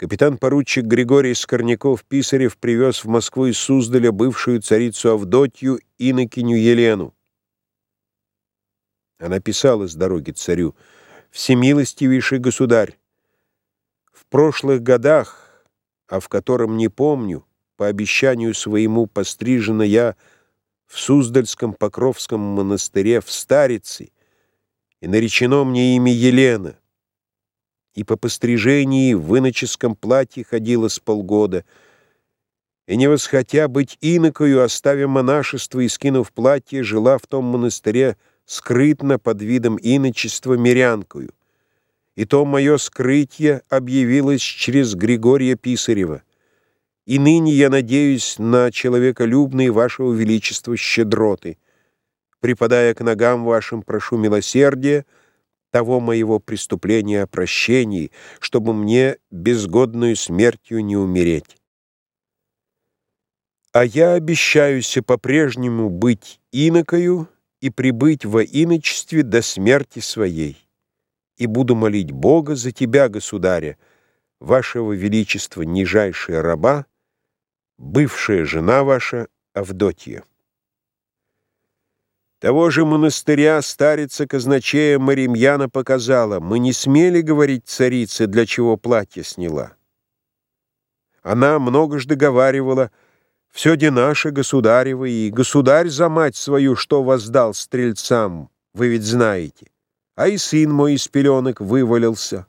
Капитан-поручик Григорий Скорняков-Писарев привез в Москву из Суздаля бывшую царицу Авдотью инокиню Елену. Она писала с дороги царю «Всемилостивейший государь, в прошлых годах, а в котором не помню, по обещанию своему пострижена я в Суздальском Покровском монастыре в Старице, и наречено мне имя Елена и по пострижении в иноческом платье ходила с полгода, и не восхотя быть инокою, оставив монашество и скинув платье, жила в том монастыре скрытно под видом иночества мирянкою. И то мое скрытие объявилось через Григория Писарева. И ныне я надеюсь на человеколюбные вашего величества щедроты. Припадая к ногам вашим, прошу милосердия, того моего преступления о прощении, чтобы мне безгодную смертью не умереть. А я обещаюсь по-прежнему быть инокою и прибыть во иночестве до смерти своей, и буду молить Бога за тебя, государя, вашего величества нижайшая раба, бывшая жена ваша Авдотья. Того же монастыря старица казначея Маримьяна показала. Мы не смели говорить царице, для чего платье сняла. Она многожды говаривала, «Все де наше, государево, и государь за мать свою, что воздал стрельцам, вы ведь знаете. А и сын мой из пеленок вывалился».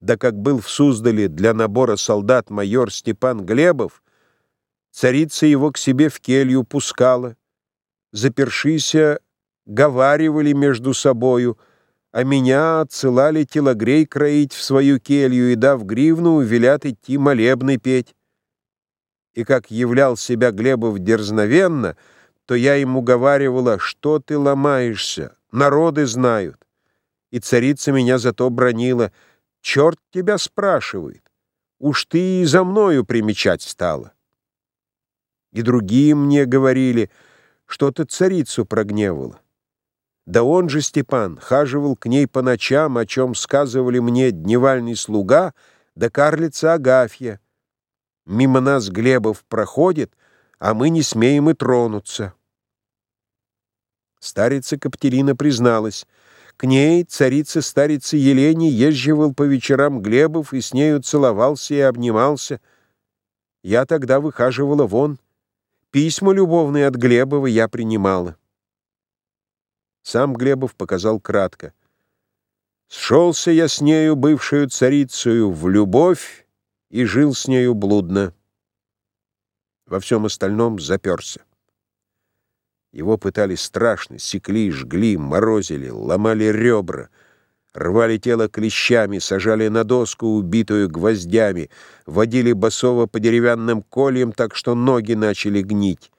Да как был в Суздале для набора солдат майор Степан Глебов, царица его к себе в келью пускала, запершися, говаривали между собою, а меня отсылали телогрей кроить в свою келью и, дав гривну, велят идти молебны петь. И как являл себя Глебов дерзновенно, то я ему говаривала, что ты ломаешься, народы знают. И царица меня зато бронила, черт тебя спрашивает, уж ты и за мною примечать стала. И другие мне говорили — что-то царицу прогневало. Да он же, Степан, хаживал к ней по ночам, о чем сказывали мне дневальный слуга, да карлица Агафья. Мимо нас Глебов проходит, а мы не смеем и тронуться. Старица Каптерина призналась. К ней, царица-старица Елене, езживал по вечерам Глебов и с нею целовался и обнимался. Я тогда выхаживала вон. Письма любовные от Глебова я принимала. Сам Глебов показал кратко. Сшелся я с нею, бывшую царицею, в любовь и жил с нею блудно. Во всем остальном заперся. Его пытали страшно, секли, жгли, морозили, ломали ребра — рвали тело клещами, сажали на доску, убитую гвоздями, водили босого по деревянным кольям, так что ноги начали гнить.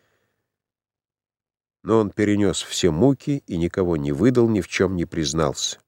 Но он перенес все муки и никого не выдал, ни в чем не признался.